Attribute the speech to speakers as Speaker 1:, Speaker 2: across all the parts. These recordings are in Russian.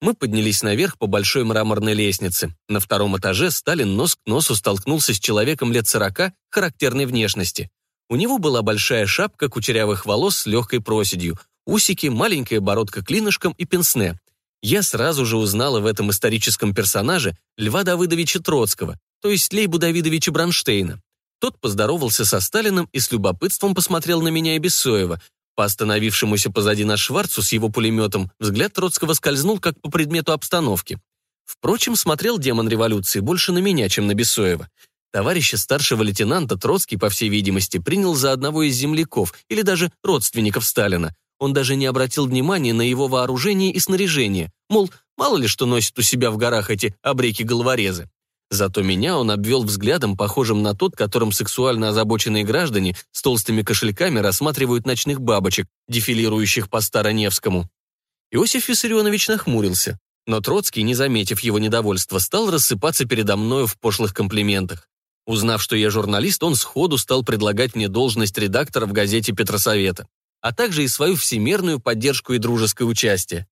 Speaker 1: Мы поднялись наверх по большой мраморной лестнице. На втором этаже Сталин нос к носу столкнулся с человеком лет сорока характерной внешности. У него была большая шапка кучерявых волос с легкой проседью, усики, маленькая бородка клинышком и пенсне. Я сразу же узнала в этом историческом персонаже Льва Давыдовича Троцкого, то есть Лейбу Давидовича Бронштейна. Тот поздоровался со Сталиным и с любопытством посмотрел на меня и Бессоева, по остановившемуся позади нас Шварцу с его пулеметом взгляд Троцкого скользнул как по предмету обстановки. Впрочем, смотрел демон революции больше на меня, чем на Бесоева. Товарища старшего лейтенанта Троцкий, по всей видимости, принял за одного из земляков или даже родственников Сталина. Он даже не обратил внимания на его вооружение и снаряжение, мол, мало ли что носят у себя в горах эти обреки-головорезы. Зато меня он обвел взглядом, похожим на тот, которым сексуально озабоченные граждане с толстыми кошельками рассматривают ночных бабочек, дефилирующих по Староневскому. Иосиф Виссарионович нахмурился, но Троцкий, не заметив его недовольства, стал рассыпаться передо мною в пошлых комплиментах. Узнав, что я журналист, он сходу стал предлагать мне должность редактора в газете «Петросовета», а также и свою всемирную поддержку и дружеское участие.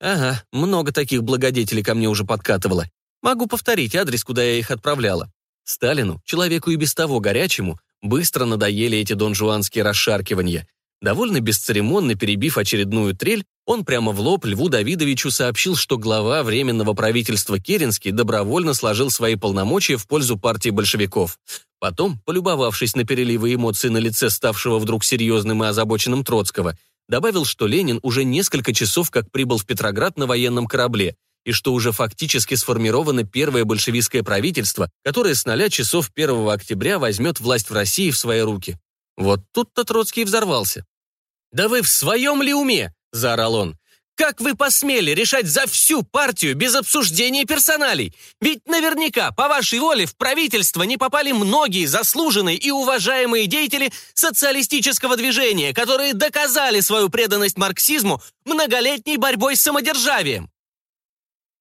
Speaker 1: Ага, много таких благодетелей ко мне уже подкатывало. Могу повторить адрес, куда я их отправляла. Сталину, человеку и без того горячему, быстро надоели эти донжуанские расшаркивания. Довольно бесцеремонно перебив очередную трель, он прямо в лоб Льву Давидовичу сообщил, что глава Временного правительства Керенский добровольно сложил свои полномочия в пользу партии большевиков. Потом, полюбовавшись на переливы эмоций на лице ставшего вдруг серьезным и озабоченным Троцкого, добавил, что Ленин уже несколько часов как прибыл в Петроград на военном корабле – и что уже фактически сформировано первое большевистское правительство, которое с ноля часов 1 октября возьмет власть в России в свои руки. Вот тут-то Троцкий взорвался. «Да вы в своем ли уме?» – заорал он. «Как вы посмели решать за всю партию без обсуждения персоналей? Ведь наверняка, по вашей воле, в правительство не попали многие заслуженные и уважаемые деятели социалистического движения, которые доказали свою преданность марксизму многолетней борьбой с самодержавием.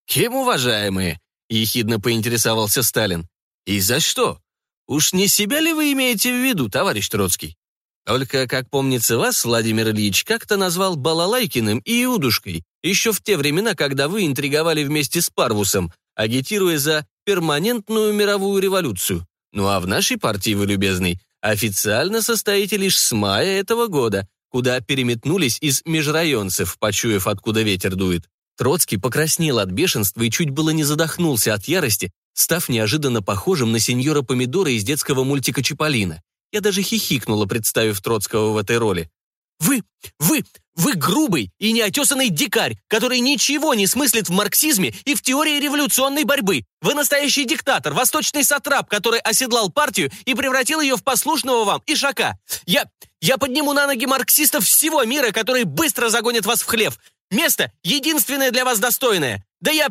Speaker 1: «Кем уважаемые?» — ехидно поинтересовался Сталин. «И за что? Уж не себя ли вы имеете в виду, товарищ Троцкий? Только, как помнится вас, Владимир Ильич как-то назвал Балалайкиным и Иудушкой, еще в те времена, когда вы интриговали вместе с Парвусом, агитируя за перманентную мировую революцию. Ну а в нашей партии, вы любезный, официально состоите лишь с мая этого года, куда переметнулись из межрайонцев, почуяв, откуда ветер дует. Троцкий покраснел от бешенства и чуть было не задохнулся от ярости, став неожиданно похожим на сеньора Помидора из детского мультика Чиполлино. Я даже хихикнула, представив Троцкого в этой роли. «Вы, вы, вы грубый и неотесанный дикарь, который ничего не смыслит в марксизме и в теории революционной борьбы. Вы настоящий диктатор, восточный сатрап, который оседлал партию и превратил ее в послушного вам ишака. Я, я подниму на ноги марксистов всего мира, которые быстро загонят вас в хлев. Место единственное для вас достойное. Да я...»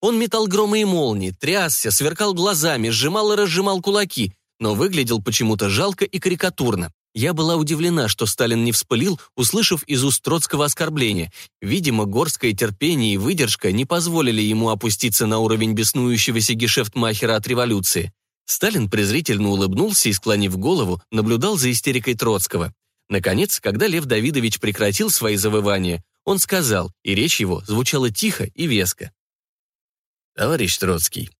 Speaker 1: Он метал громы и молнии, трясся, сверкал глазами, сжимал и разжимал кулаки, но выглядел почему-то жалко и карикатурно. Я была удивлена, что Сталин не вспылил, услышав из уст Троцкого оскорбления. Видимо, горское терпение и выдержка не позволили ему опуститься на уровень беснующегося гешефтмахера от революции. Сталин презрительно улыбнулся и, склонив голову, наблюдал за истерикой Троцкого. Наконец, когда Лев Давидович прекратил свои завывания, он сказал, и речь его звучала тихо и веско. «Товарищ Троцкий,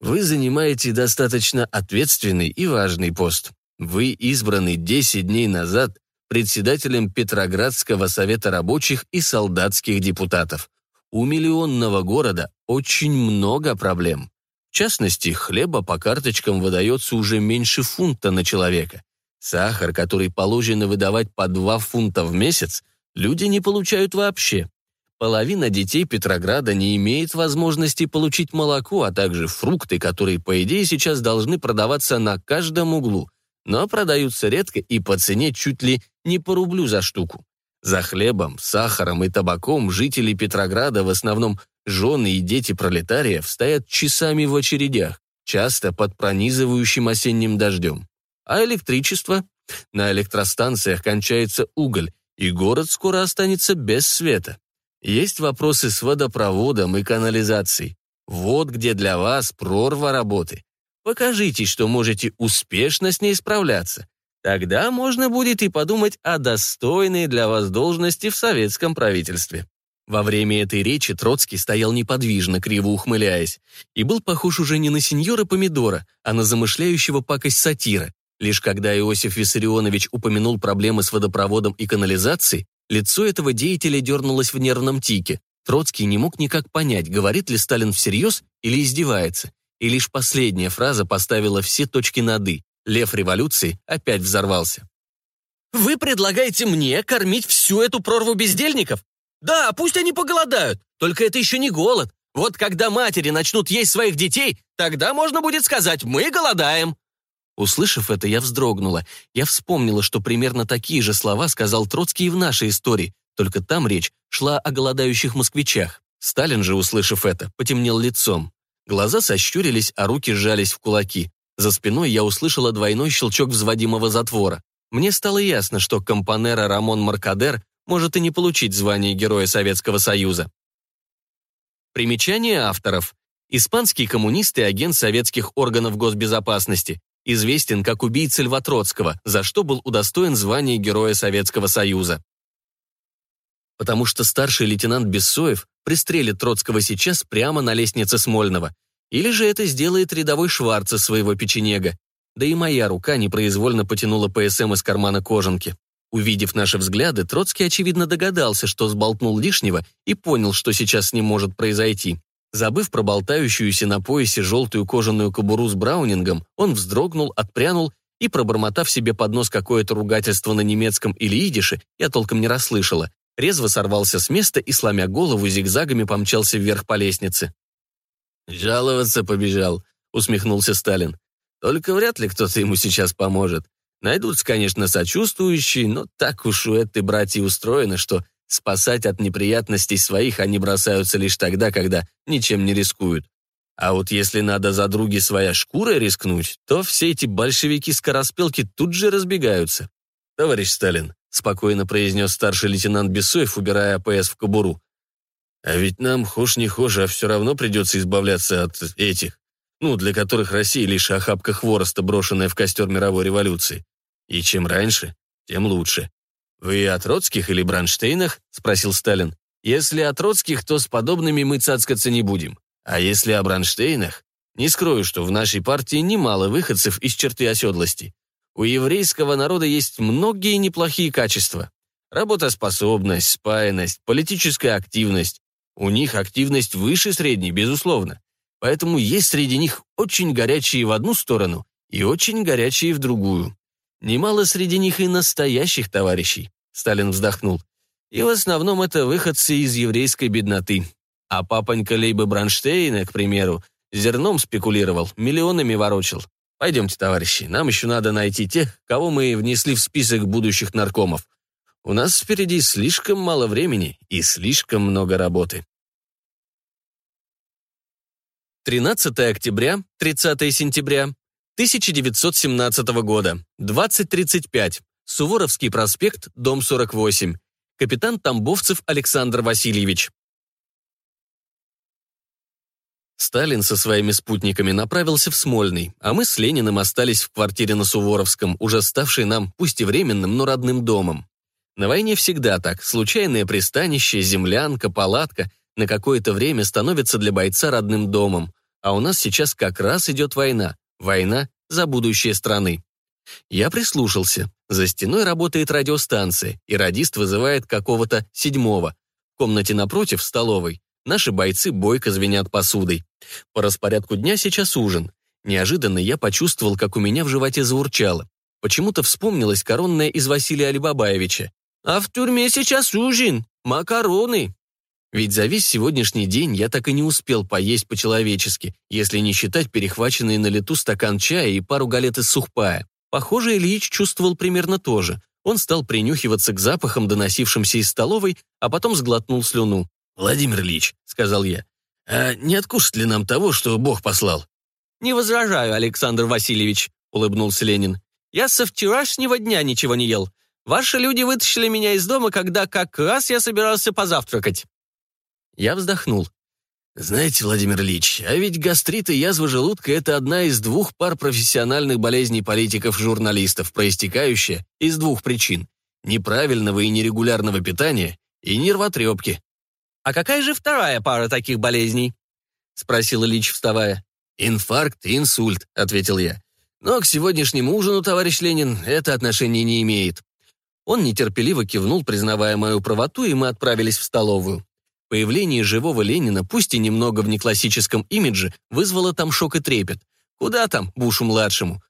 Speaker 1: вы занимаете достаточно ответственный и важный пост. Вы избраны 10 дней назад председателем Петроградского совета рабочих и солдатских депутатов. У миллионного города очень много проблем. В частности, хлеба по карточкам выдается уже меньше фунта на человека. Сахар, который положено выдавать по 2 фунта в месяц, люди не получают вообще. Половина детей Петрограда не имеет возможности получить молоко, а также фрукты, которые, по идее, сейчас должны продаваться на каждом углу, но продаются редко и по цене чуть ли не по рублю за штуку. За хлебом, сахаром и табаком жители Петрограда, в основном жены и дети пролетариев, стоят часами в очередях, часто под пронизывающим осенним дождем. А электричество? На электростанциях кончается уголь, и город скоро останется без света. Есть вопросы с водопроводом и канализацией. Вот где для вас прорва работы. Покажите, что можете успешно с ней справляться. Тогда можно будет и подумать о достойной для вас должности в советском правительстве. Во время этой речи Троцкий стоял неподвижно, криво ухмыляясь, и был похож уже не на сеньора Помидора, а на замышляющего пакость сатира. Лишь когда Иосиф Виссарионович упомянул проблемы с водопроводом и канализацией, лицо этого деятеля дернулось в нервном тике. Троцкий не мог никак понять, говорит ли Сталин всерьез или издевается. И лишь последняя фраза поставила все точки над «и». Лев революции опять взорвался. «Вы предлагаете мне кормить всю эту прорву бездельников? Да, пусть они поголодают, только это еще не голод. Вот когда матери начнут есть своих детей, тогда можно будет сказать «мы голодаем». Услышав это, я вздрогнула. Я вспомнила, что примерно такие же слова сказал Троцкий и в нашей истории, только там речь шла о голодающих москвичах. Сталин же, услышав это, потемнел лицом. Глаза сощурились, а руки сжались в кулаки. За спиной я услышала двойной щелчок взводимого затвора. Мне стало ясно, что компанера Рамон Маркадер может и не получить звание Героя Советского Союза. Примечание авторов. Испанский коммунист и агент советских органов госбезопасности. Известен как убийца Льва Троцкого, за что был удостоен звания Героя Советского Союза. Потому что старший лейтенант Бессоев пристрелит Троцкого сейчас прямо на лестнице Смольного. Или же это сделает рядовой Шварца своего печенега. Да и моя рука непроизвольно потянула ПСМ из кармана кожанки. Увидев наши взгляды, Троцкий, очевидно, догадался, что сболтнул лишнего и понял, что сейчас с ним может произойти. Забыв про болтающуюся на поясе желтую кожаную кобуру с браунингом, он вздрогнул, отпрянул и, пробормотав себе под нос какое-то ругательство на немецком или идише, я толком не расслышала, резво сорвался с места и, сломя голову, зигзагами помчался вверх по лестнице. «Жаловаться побежал», — усмехнулся Сталин. «Только вряд ли кто-то ему сейчас поможет. Найдутся, конечно, сочувствующие, но так уж у этой братьи устроено, что спасать от неприятностей своих они бросаются лишь тогда, когда ничем не рискуют. А вот если надо за други своя шкура рискнуть, то все эти большевики-скороспелки тут же разбегаются. «Товарищ Сталин», — спокойно произнес старший лейтенант Бесоев, убирая АПС в кобуру, «а ведь нам, хошь не хошь, а все равно придется избавляться от этих ну, для которых Россия лишь охапка хвороста, брошенная в костер мировой революции. И чем раньше, тем лучше. «Вы о Троцких или Бронштейнах?» — спросил Сталин. «Если о Троцких, то с подобными мы цацкаться не будем. А если о Бронштейнах? Не скрою, что в нашей партии немало выходцев из черты оседлости. У еврейского народа есть многие неплохие качества. Работоспособность, спаянность, политическая активность. У них активность выше средней, безусловно. Поэтому есть среди них очень горячие в одну сторону и очень горячие в другую. Немало среди них и настоящих товарищей. Сталин вздохнул. И в основном это выходцы из еврейской бедноты. А папонька Лейба Бронштейна, к примеру, зерном спекулировал, миллионами ворочил. Пойдемте, товарищи, нам еще надо найти тех, кого мы внесли в список будущих наркомов. У нас впереди слишком мало времени и слишком много работы. 13 октября, 30 сентября 1917 года, 20.35, Суворовский проспект, дом 48. Капитан Тамбовцев Александр Васильевич. Сталин со своими спутниками направился в Смольный, а мы с Лениным остались в квартире на Суворовском, уже ставшей нам, пусть и временным, но родным домом. На войне всегда так, случайное пристанище, землянка, палатка на какое-то время становится для бойца родным домом, а у нас сейчас как раз идет война. Война за будущее страны. Я прислушался. За стеной работает радиостанция, и радист вызывает какого-то седьмого. В комнате напротив, столовой, наши бойцы бойко звенят посудой. По распорядку дня сейчас ужин. Неожиданно я почувствовал, как у меня в животе заурчало. Почему-то вспомнилась коронная из Василия Алибабаевича. «А в тюрьме сейчас ужин, макароны». Ведь за весь сегодняшний день я так и не успел поесть по-человечески, если не считать перехваченный на лету стакан чая и пару галет из сухпая. Похоже, Ильич чувствовал примерно то же. Он стал принюхиваться к запахам, доносившимся из столовой, а потом сглотнул слюну. «Владимир Ильич», — сказал я, — «а не откушать ли нам того, что Бог послал?» «Не возражаю, Александр Васильевич», — улыбнулся Ленин. «Я со вчерашнего дня ничего не ел. Ваши люди вытащили меня из дома, когда как раз я собирался позавтракать». Я вздохнул. Знаете, Владимир Ильич, а ведь гастрит и язва желудка – это одна из двух пар профессиональных болезней политиков-журналистов, проистекающая из двух причин – неправильного и нерегулярного питания и нервотрепки. «А какая же вторая пара таких болезней?» — спросил Ильич, вставая. «Инфаркт и инсульт», — ответил я. «Но к сегодняшнему ужину, товарищ Ленин, это отношение не имеет». Он нетерпеливо кивнул, признавая мою правоту, и мы отправились в столовую. Появление живого Ленина, пусть и немного в неклассическом имидже, вызвало там шок и трепет. Куда там, Бушу-младшему?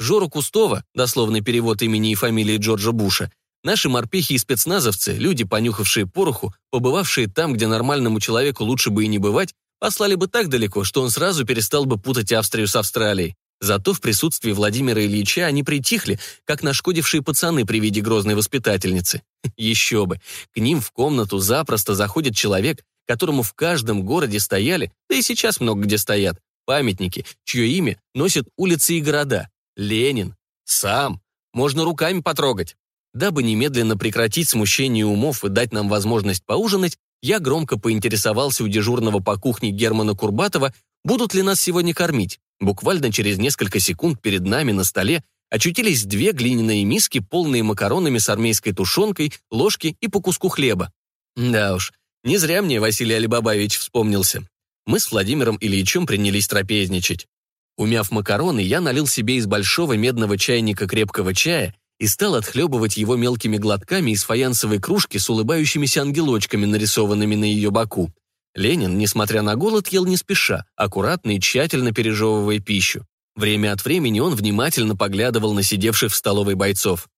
Speaker 1: Жору Кустова, дословный перевод имени и фамилии Джорджа Буша, наши морпехи и спецназовцы, люди, понюхавшие пороху, побывавшие там, где нормальному человеку лучше бы и не бывать, послали бы так далеко, что он сразу перестал бы путать Австрию с Австралией. Зато в присутствии Владимира Ильича они притихли, как нашкодившие пацаны при виде грозной воспитательницы. Еще бы. К ним в комнату запросто заходит человек, которому в каждом городе стояли, да и сейчас много где стоят, памятники, чье имя носят улицы и города. Ленин. Сам. Можно руками потрогать. Дабы немедленно прекратить смущение умов и дать нам возможность поужинать, я громко поинтересовался у дежурного по кухне Германа Курбатова, будут ли нас сегодня кормить. Буквально через несколько секунд перед нами на столе очутились две глиняные миски, полные макаронами с армейской тушенкой, ложки и по куску хлеба. Да уж, не зря мне Василий Алибабаевич вспомнился. Мы с Владимиром Ильичем принялись трапезничать. Умяв макароны, я налил себе из большого медного чайника крепкого чая и стал отхлебывать его мелкими глотками из фаянсовой кружки с улыбающимися ангелочками, нарисованными на ее боку. Ленин, несмотря на голод, ел не спеша, аккуратно и тщательно пережевывая пищу. Время от времени он внимательно поглядывал на сидевших в столовой бойцов.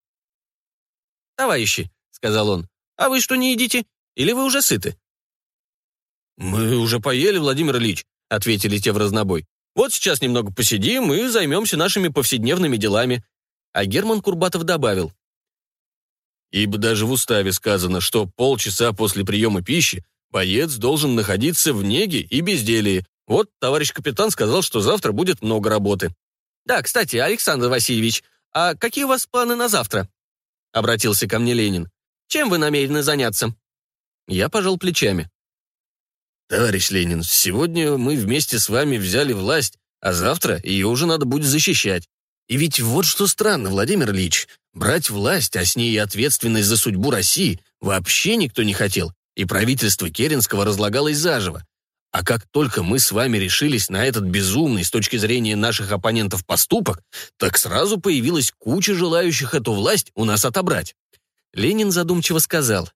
Speaker 1: «Товарищи», — сказал он, — «а вы что, не едите? Или вы уже сыты?» «Мы уже поели, Владимир Ильич», — ответили те в разнобой. «Вот сейчас немного посидим и займемся нашими повседневными делами». А Герман Курбатов добавил. «Ибо даже в уставе сказано, что полчаса после приема пищи боец должен находиться в неге и безделии, вот товарищ капитан сказал, что завтра будет много работы. Да, кстати, Александр Васильевич, а какие у вас планы на завтра? Обратился ко мне Ленин. Чем вы намерены заняться? Я пожал плечами. Товарищ Ленин, сегодня мы вместе с вами взяли власть, а завтра ее уже надо будет защищать. И ведь вот что странно, Владимир Ильич, брать власть, а с ней и ответственность за судьбу России вообще никто не хотел, и правительство Керенского разлагалось заживо. А как только мы с вами решились на этот безумный с точки зрения наших оппонентов поступок, так сразу появилась куча желающих эту власть у нас отобрать. Ленин задумчиво сказал.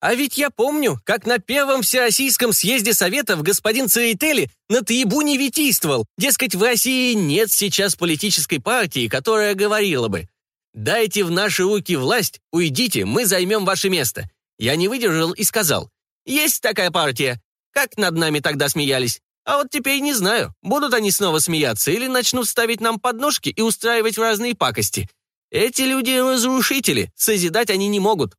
Speaker 1: А ведь я помню, как на первом Всероссийском съезде Советов господин Церетели на трибуне витийствовал. Дескать, в России нет сейчас политической партии, которая говорила бы «Дайте в наши руки власть, уйдите, мы займем ваше место». Я не выдержал и сказал «Есть такая партия, как над нами тогда смеялись? А вот теперь не знаю, будут они снова смеяться или начнут ставить нам подножки и устраивать разные пакости. Эти люди разрушители, созидать они не могут».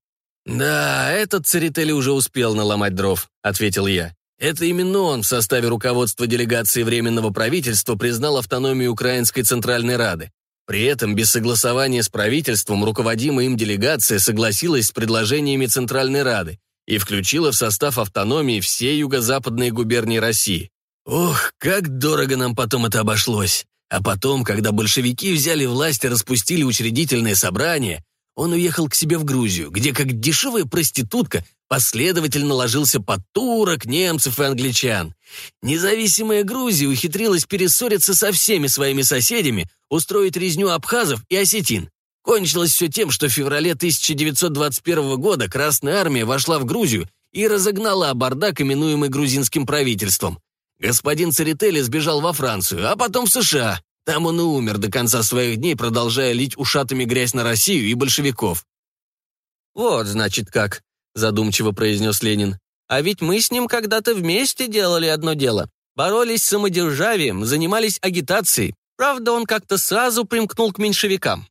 Speaker 1: «Да, этот Церетели уже успел наломать дров», — ответил я. Это именно он в составе руководства делегации Временного правительства признал автономию Украинской Центральной Рады. При этом без согласования с правительством руководимая им делегация согласилась с предложениями Центральной Рады и включила в состав автономии все юго-западные губернии России. Ох, как дорого нам потом это обошлось. А потом, когда большевики взяли власть и распустили учредительное собрание, он уехал к себе в Грузию, где как дешевая проститутка последовательно ложился под турок, немцев и англичан. Независимая Грузия ухитрилась перессориться со всеми своими соседями, устроить резню абхазов и осетин. Кончилось все тем, что в феврале 1921 года Красная Армия вошла в Грузию и разогнала бардак, именуемый грузинским правительством. Господин Церетели сбежал во Францию, а потом в США. Там он и умер до конца своих дней, продолжая лить ушатами грязь на Россию и большевиков. «Вот, значит, как», — задумчиво произнес Ленин. «А ведь мы с ним когда-то вместе делали одно дело. Боролись с самодержавием, занимались агитацией. Правда, он как-то сразу примкнул к меньшевикам.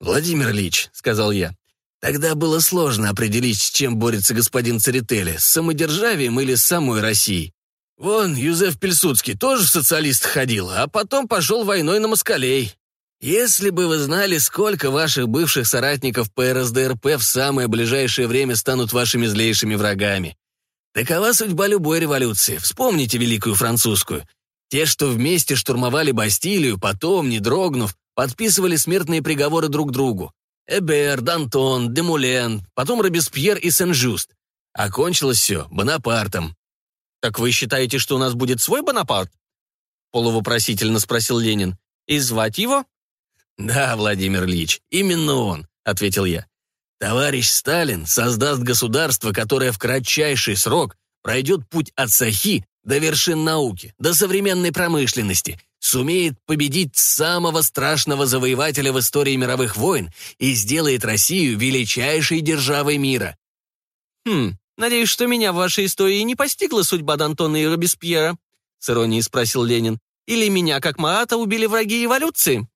Speaker 1: «Владимир Ильич», — сказал я, — «тогда было сложно определить, с чем борется господин Церетели, с самодержавием или с самой Россией. Вон, Юзеф Пельсудский тоже в социалист ходил, а потом пошел войной на москалей. Если бы вы знали, сколько ваших бывших соратников по РСДРП в самое ближайшее время станут вашими злейшими врагами. Такова судьба любой революции. Вспомните Великую Французскую. Те, что вместе штурмовали Бастилию, потом, не дрогнув, подписывали смертные приговоры друг другу. Эбер, Дантон, Демулен, потом Робеспьер и Сен-Жуст. Окончилось все Бонапартом.
Speaker 2: «Так вы считаете, что у нас будет свой Бонапарт?» Полувопросительно спросил Ленин. «И звать его?»
Speaker 1: «Да, Владимир Ильич, именно он», — ответил я. «Товарищ Сталин создаст государство, которое в кратчайший срок пройдет путь от Сахи до вершин науки, до современной промышленности, сумеет победить самого страшного завоевателя в истории мировых войн и сделает Россию величайшей державой мира.
Speaker 2: «Хм, надеюсь, что меня в вашей истории не постигла судьба Д'Антона и Робеспьера?» с иронией спросил Ленин. «Или меня, как Маата, убили враги эволюции?»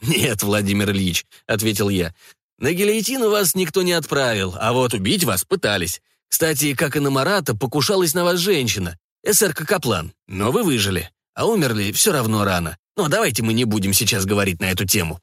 Speaker 1: «Нет, Владимир Ильич», — ответил я. «На гильотину вас никто не отправил, а вот убить вас пытались. Кстати, как и на Марата, покушалась на вас женщина, эсерка Каплан, но вы выжили, а умерли все равно рано. Но давайте мы не будем сейчас говорить на эту тему.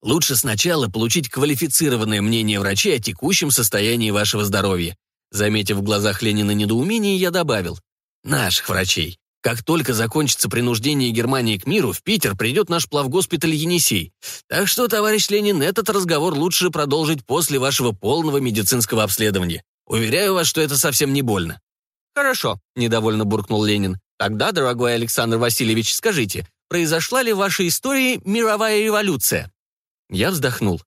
Speaker 1: Лучше сначала получить квалифицированное мнение врачей о текущем состоянии вашего здоровья. Заметив в глазах Ленина недоумение, я добавил. Наших врачей. Как только закончится принуждение Германии к миру, в Питер придет наш плавгоспиталь Енисей. Так что, товарищ Ленин, этот разговор лучше продолжить после вашего полного медицинского обследования. Уверяю вас, что это совсем не больно».
Speaker 2: «Хорошо», — недовольно буркнул Ленин. «Тогда, дорогой Александр Васильевич, скажите, произошла ли в вашей истории мировая революция?»
Speaker 1: Я вздохнул.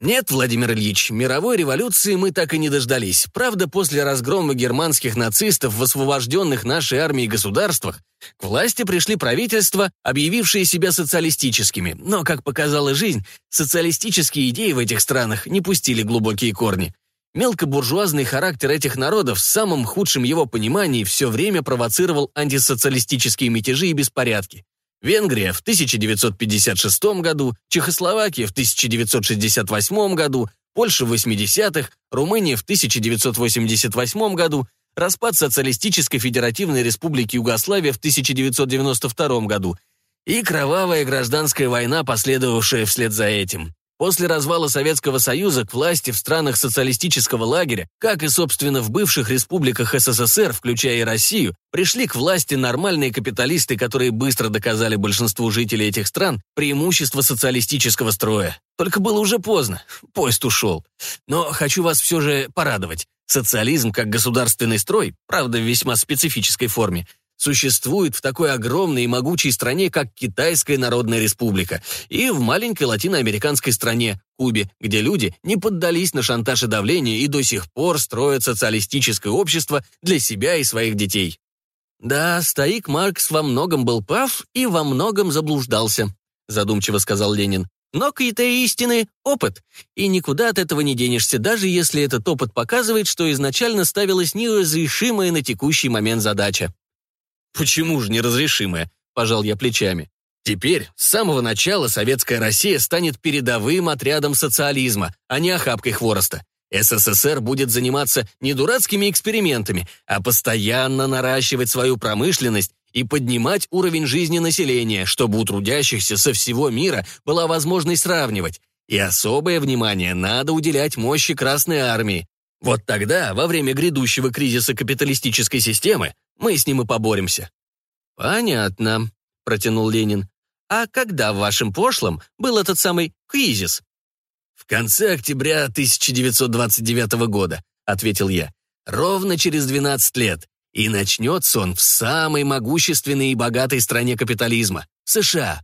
Speaker 1: Нет, Владимир Ильич, мировой революции мы так и не дождались. Правда, после разгрома германских нацистов в освобожденных нашей армией государствах к власти пришли правительства, объявившие себя социалистическими. Но, как показала жизнь, социалистические идеи в этих странах не пустили глубокие корни. Мелкобуржуазный характер этих народов в самом худшем его понимании все время провоцировал антисоциалистические мятежи и беспорядки. Венгрия в 1956 году, Чехословакия в 1968 году, Польша в 80-х, Румыния в 1988 году, распад Социалистической Федеративной Республики Югославия в 1992 году и кровавая гражданская война, последовавшая вслед за этим. После развала Советского Союза к власти в странах социалистического лагеря, как и, собственно, в бывших республиках СССР, включая и Россию, пришли к власти нормальные капиталисты, которые быстро доказали большинству жителей этих стран преимущество социалистического строя. Только было уже поздно, поезд ушел. Но хочу вас все же порадовать. Социализм как государственный строй, правда в весьма специфической форме, существует в такой огромной и могучей стране, как Китайская Народная Республика, и в маленькой латиноамериканской стране, Кубе, где люди не поддались на шантаж и давление и до сих пор строят социалистическое общество для себя и своих детей. «Да, стоик Маркс во многом был прав и во многом заблуждался», задумчиво сказал Ленин. Но критерий истины — опыт, и никуда от этого не денешься, даже если этот опыт показывает, что изначально ставилась неразрешимая на текущий момент задача. «Почему же неразрешимое?» – пожал я плечами. Теперь, с самого начала, советская Россия станет передовым отрядом социализма, а не охапкой хвороста. СССР будет заниматься не дурацкими экспериментами, а постоянно наращивать свою промышленность и поднимать уровень жизни населения, чтобы у трудящихся со всего мира была возможность сравнивать. И особое внимание надо уделять мощи Красной Армии. Вот тогда, во время грядущего кризиса капиталистической системы, мы с ним и поборемся».
Speaker 2: «Понятно», — протянул Ленин. «А когда в вашем прошлом был этот самый кризис?»
Speaker 1: «В конце октября 1929 года», — ответил я. «Ровно через 12 лет. И начнется он в самой могущественной и богатой стране капитализма — США.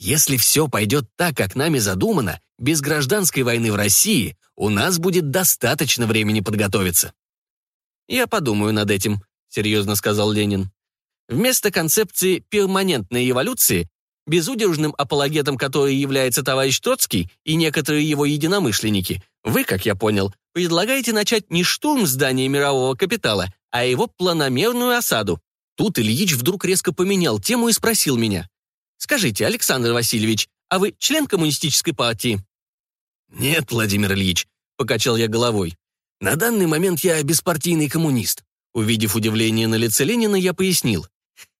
Speaker 1: Если все пойдет так, как нами задумано, без гражданской войны в России у нас будет достаточно времени подготовиться».
Speaker 2: «Я подумаю над этим», серьезно сказал Ленин. Вместо концепции перманентной эволюции, безудержным апологетом которой является товарищ Троцкий и некоторые его единомышленники, вы, как я понял, предлагаете начать не штурм здания мирового капитала, а его планомерную осаду. Тут Ильич вдруг резко поменял тему и спросил меня. «Скажите, Александр Васильевич, а вы член коммунистической партии?»
Speaker 1: «Нет, Владимир Ильич», — покачал я головой. «На данный момент я беспартийный коммунист. Увидев удивление на лице Ленина, я пояснил.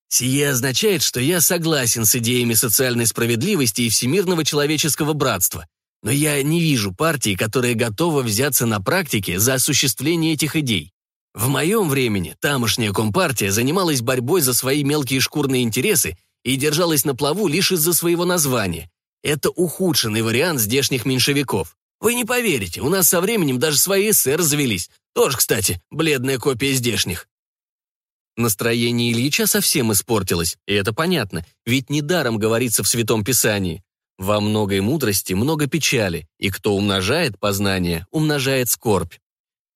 Speaker 1: Сие означает, что я согласен с идеями социальной справедливости и всемирного человеческого братства. Но я не вижу партии, которая готова взяться на практике за осуществление этих идей. В моем времени тамошняя компартия занималась борьбой за свои мелкие шкурные интересы и держалась на плаву лишь из-за своего названия. Это ухудшенный вариант здешних меньшевиков. Вы не поверите, у нас со временем даже свои эсер завелись,
Speaker 2: Тоже, кстати, бледная копия здешних.
Speaker 1: Настроение Ильича совсем испортилось, и это понятно, ведь недаром говорится в Святом Писании. Во многой мудрости много печали, и кто умножает познание, умножает скорбь.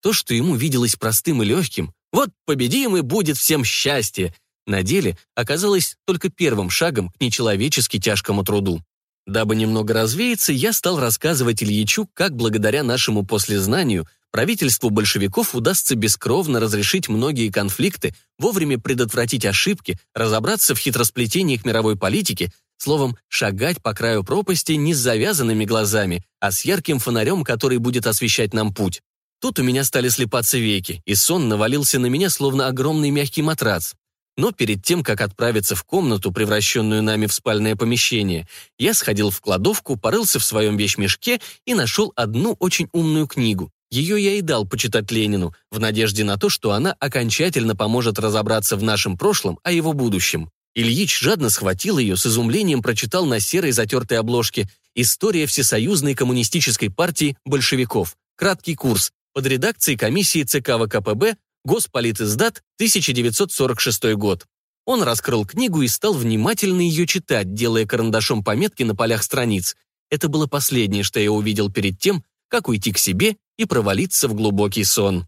Speaker 1: То, что ему виделось простым и легким, вот победим и будет всем счастье, на деле оказалось только первым шагом к нечеловечески тяжкому труду. Дабы немного развеяться, я стал рассказывать Ильичу, как благодаря нашему послезнанию правительству большевиков удастся бескровно разрешить многие конфликты, вовремя предотвратить ошибки, разобраться в хитросплетениях мировой политики, словом, шагать по краю пропасти не с завязанными глазами, а с ярким фонарем, который будет освещать нам путь. Тут у меня стали слепаться веки, и сон навалился на меня, словно огромный мягкий матрац. Но перед тем, как отправиться в комнату, превращенную нами в спальное помещение, я сходил в кладовку, порылся в своем вещмешке и нашел одну очень умную книгу. Ее я и дал почитать Ленину, в надежде на то, что она окончательно поможет разобраться в нашем прошлом, а его будущем. Ильич жадно схватил ее, с изумлением прочитал на серой затертой обложке «История Всесоюзной коммунистической партии большевиков. Краткий курс» под редакцией комиссии ЦК ВКПБ Госполитиздат, 1946 год. Он раскрыл книгу и стал внимательно ее читать, делая карандашом пометки на полях страниц. Это было последнее, что я увидел перед тем, как уйти к себе и провалиться в глубокий сон.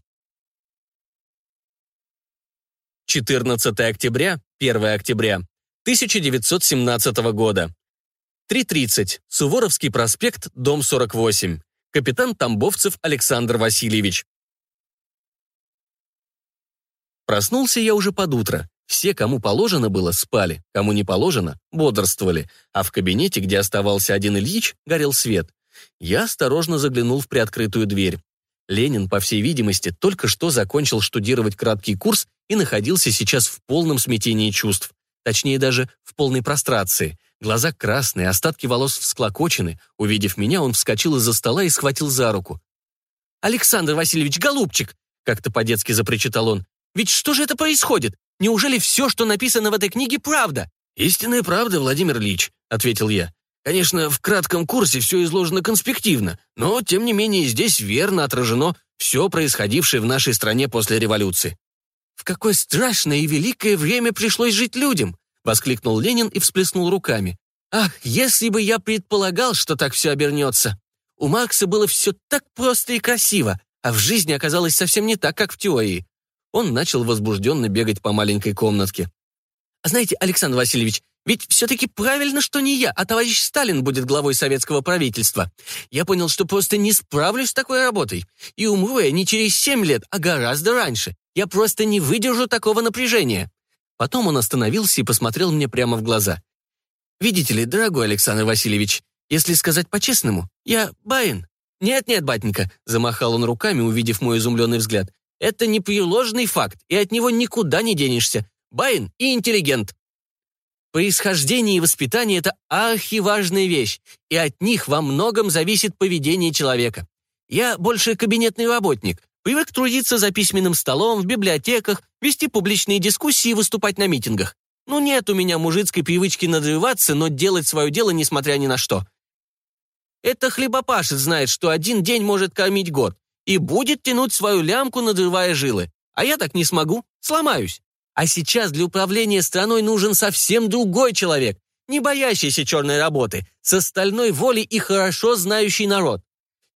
Speaker 1: 14 октября, 1 октября 1917 года. 3.30. Суворовский проспект, дом 48. Капитан Тамбовцев Александр Васильевич. Проснулся я уже под утро. Все, кому положено было, спали, кому не положено, бодрствовали, а в кабинете, где оставался один Ильич, горел свет. Я осторожно заглянул в приоткрытую дверь. Ленин, по всей видимости, только что закончил штудировать краткий курс и находился сейчас в полном смятении чувств. Точнее, даже в полной прострации. Глаза красные, остатки волос всклокочены. Увидев меня, он вскочил из-за стола и схватил за руку. «Александр Васильевич, голубчик!» как-то по-детски запричитал он. Ведь что же это происходит? Неужели все, что написано в этой книге, правда?»
Speaker 2: «Истинная правда, Владимир Ильич», — ответил я. «Конечно, в кратком курсе все изложено конспективно, но, тем не менее, здесь верно отражено все происходившее в нашей стране после революции».
Speaker 1: «В какое страшное и великое время пришлось жить людям!» — воскликнул Ленин и всплеснул руками. «Ах, если бы я предполагал, что так все обернется! У Маркса было все так просто и красиво, а в жизни оказалось совсем не так, как в теории. Он начал возбужденно бегать по маленькой комнатке. «А знаете, Александр Васильевич, ведь все-таки правильно, что не я, а товарищ Сталин будет главой советского правительства. Я понял, что просто не справлюсь с такой работой. И умру я не через семь лет, а гораздо раньше. Я просто не выдержу такого напряжения». Потом он остановился и посмотрел мне прямо в глаза. «Видите ли, дорогой Александр Васильевич, если сказать по-честному, я баин». «Нет-нет, батенька», — замахал он руками, увидев мой изумленный взгляд. Это непреложный факт, и от него никуда не денешься. Баин и интеллигент. Происхождение и воспитание – это архиважная вещь, и от них во многом зависит поведение человека. Я больше кабинетный работник, привык трудиться за письменным столом, в библиотеках, вести публичные дискуссии и выступать на митингах. Ну нет у меня мужицкой привычки надрываться, но делать свое дело несмотря ни на что. Это хлебопашец знает, что один день может кормить год, и будет тянуть свою лямку, надрывая жилы. А я так не смогу, сломаюсь. А сейчас для управления страной нужен совсем другой человек, не боящийся черной работы, с остальной волей и хорошо знающий народ.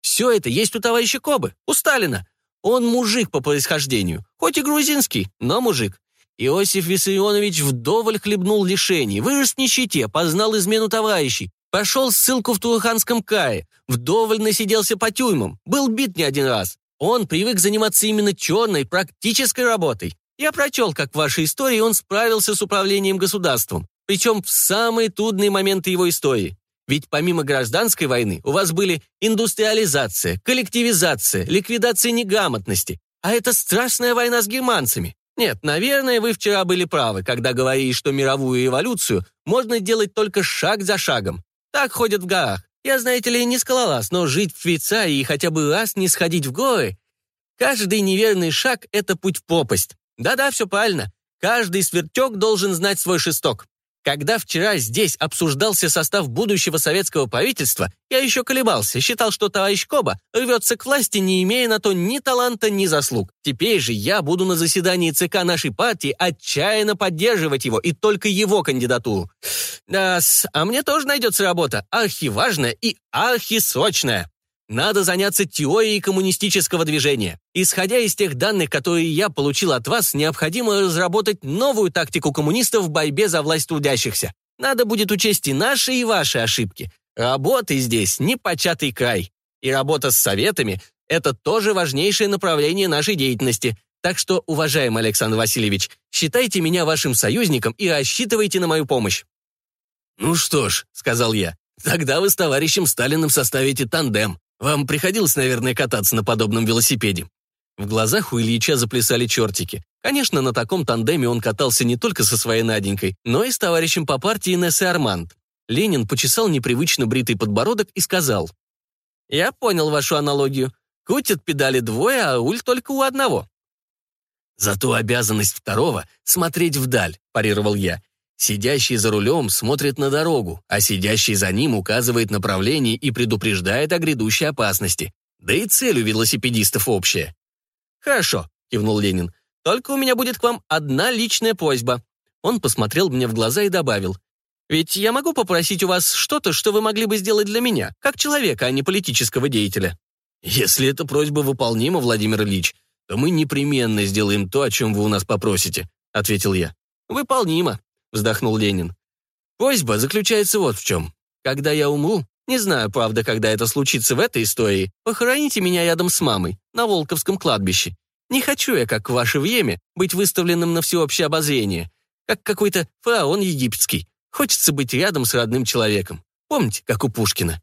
Speaker 1: Все это есть у товарища Кобы, у Сталина. Он мужик по происхождению, хоть и грузинский, но мужик. Иосиф Виссарионович вдоволь хлебнул лишений, вырос в нищете, познал измену товарищей, Пошел ссылку в Турханском крае, вдоволь насиделся по тюрьмам, был бит не один раз. Он привык заниматься именно черной, практической работой. Я прочел, как в вашей истории он справился с управлением государством, причем в самые трудные моменты его истории. Ведь помимо гражданской войны у вас были индустриализация, коллективизация, ликвидация неграмотности. А это страшная война с германцами. Нет, наверное, вы вчера были правы, когда говорили, что мировую эволюцию можно делать только шаг за шагом. Так ходят в горах. Я, знаете ли, не скалолаз, но жить в Швейцарии и хотя бы раз не сходить в горы... Каждый неверный шаг — это путь в пропасть. Да-да, все правильно. Каждый свертек должен знать свой шесток.
Speaker 2: Когда вчера здесь обсуждался состав будущего советского правительства, я еще колебался, считал, что товарищ Коба рвется к власти, не имея на то ни таланта, ни заслуг. Теперь же я буду на заседании ЦК нашей партии отчаянно поддерживать его и только его кандидатуру. Да, а мне тоже найдется работа, архиважная и архисрочная. Надо заняться теорией коммунистического движения. Исходя из тех данных, которые я получил от вас, необходимо разработать новую тактику коммунистов в борьбе за власть трудящихся. Надо будет учесть и наши, и ваши ошибки. Работы здесь непочатый край. И работа с советами – это тоже важнейшее направление нашей деятельности. Так что, уважаемый Александр Васильевич, считайте меня вашим союзником и рассчитывайте на мою помощь.
Speaker 1: «Ну что ж», — сказал я, — «тогда вы с товарищем Сталиным составите тандем. Вам приходилось, наверное, кататься на подобном велосипеде?» В глазах у Ильича заплясали чертики. Конечно, на таком тандеме он катался не только со своей Наденькой, но и с товарищем по партии Нессой Арманд. Ленин почесал непривычно бритый подбородок и сказал. «Я понял вашу аналогию. Крутят педали двое, а уль только у одного». «Зато обязанность второго — смотреть вдаль», — парировал я. Сидящий за рулем смотрит на дорогу, а сидящий за ним указывает направление и предупреждает о грядущей опасности. Да и цель у велосипедистов общая.
Speaker 2: «Хорошо», — кивнул Ленин. «Только у меня будет к вам одна личная просьба». Он посмотрел мне в глаза и добавил. «Ведь я могу попросить у вас что-то, что вы могли бы сделать для меня, как человека, а не политического деятеля».
Speaker 1: «Если эта просьба выполнима, Владимир Ильич, то мы непременно сделаем то, о чем вы у нас попросите», — ответил я.
Speaker 2: «Выполнимо», — вздохнул Ленин. «Просьба заключается вот в чем. Когда я умру, не знаю, правда, когда это случится в этой истории, похороните меня рядом с мамой, на Волковском кладбище. Не хочу я, как в ваше время, быть выставленным на всеобщее обозрение, как какой-то фараон египетский. Хочется быть рядом с родным человеком. Помните, как у Пушкина?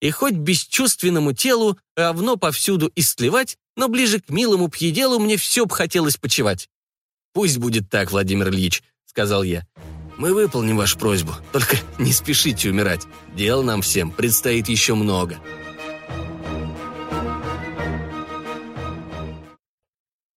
Speaker 2: И хоть бесчувственному телу равно повсюду истлевать, но ближе к милому пьеделу мне все бы хотелось почевать.
Speaker 1: Пусть будет так, Владимир Ильич, сказал я. «Мы выполним вашу просьбу, только не спешите умирать. Дел нам всем предстоит еще много».